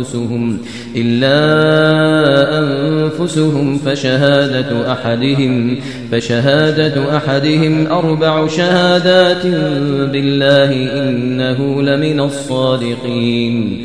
أنفسهم إلا أنفسهم فشهادة أحدهم فشهادة أحدهم أربع شهادات بالله إنه لمن الصادقين.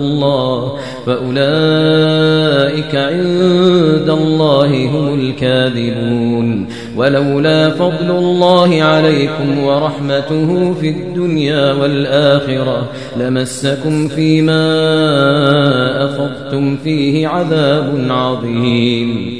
الله. فأولئك عند الله هم الكاذبون. ولولا فضل الله عليكم ورحمته في الدنيا والآخرة لمسكم فيما أفضتم فيه عذاب عظيم.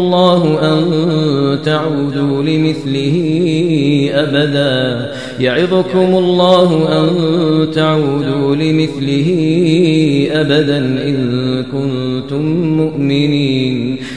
أن تعودوا لمثله أبدا. يعظكم الله أن تعودوا لمثله أبدا إن كنتم مؤمنين.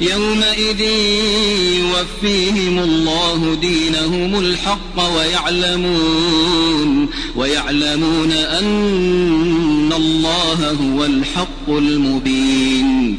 يومئذ يوفيهم الله دينهم الحق ويعلمون ويعلمون أن الله هو الحق المبين.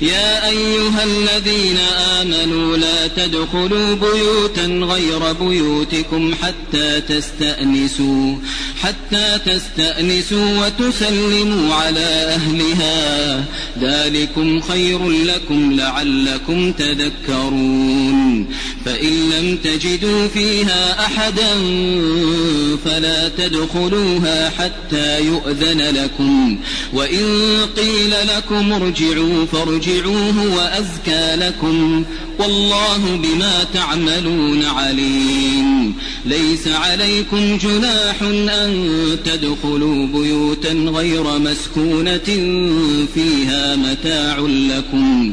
يا أيها الذين آمنوا لا تدخلوا بيوتا غير بيوتكم حتى تستأنسوا حتى تستأنسوا وتسلموا على أهلها. ذلكم خير لكم لعلكم تذكرون. فإن لم تجدوا فيها أحدا فلا تدخلوها حتى يؤذن لكم. وإن قيل لكم ارجعوا فارجعوه وأزكى لكم. والله بما تعملون عليم. ليس عليكم جناح أن تدخلوا بيوتا غير مسكونة فيها متاع لكم.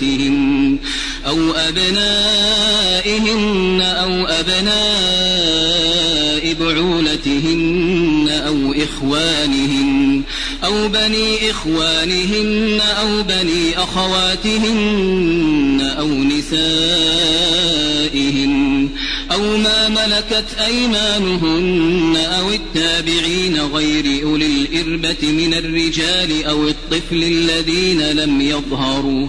بعولتهن أو أبنائهن أو أبناء بعولتهن أو إخوانهن أو بني إخوانهن أو بني أخواتهن أو نسائهن أو ما ملكت أيمانهن أو التابعين غير أولي الإربة من الرجال أو الطفل الذين لم يظهروا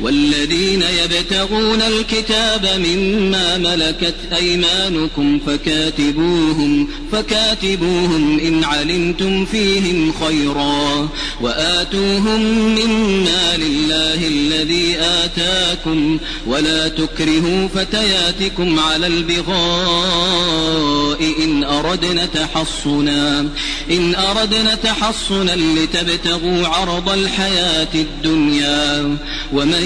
والذين يبتغون الكتاب مما ملكت أيمانكم فكاتبوهم فكاتبوهم إن علمتم فيهم خيرا وآتوهم مما لله الذي آتاكم ولا تكرهوا فتياتكم على البغاء إن أردنا تحصنا إن أردنا تحصنا لتبتغوا عرض الحياة الدنيا ومن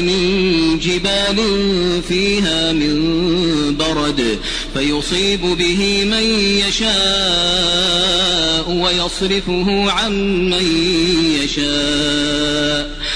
من جبال فيها من برد فيصيب به من يشاء ويصرفه عن من يشاء.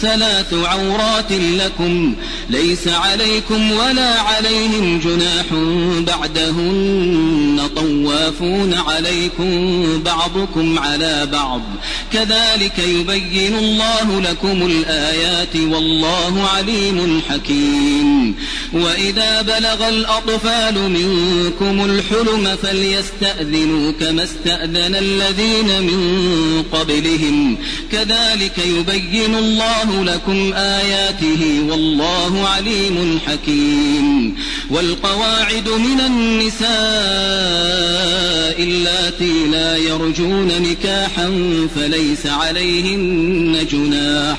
ثلاث عورات لكم ليس عليكم ولا عليهم جناح بعدهن طوافون عليكم بعضكم على بعض. كذلك يبين الله لكم الآيات والله عليم حكيم. وإذا بلغ الأطفال منكم الحلم فليستأذنوا كما استأذن الذين من قبلهم. كذلك يبين الله لكم آياته والله عليم حكيم. والقواعد من النساء اللاتي لا يرجون نكاحا فليس عليهن جناح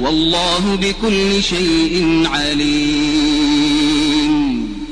والله بكل شيء عليم.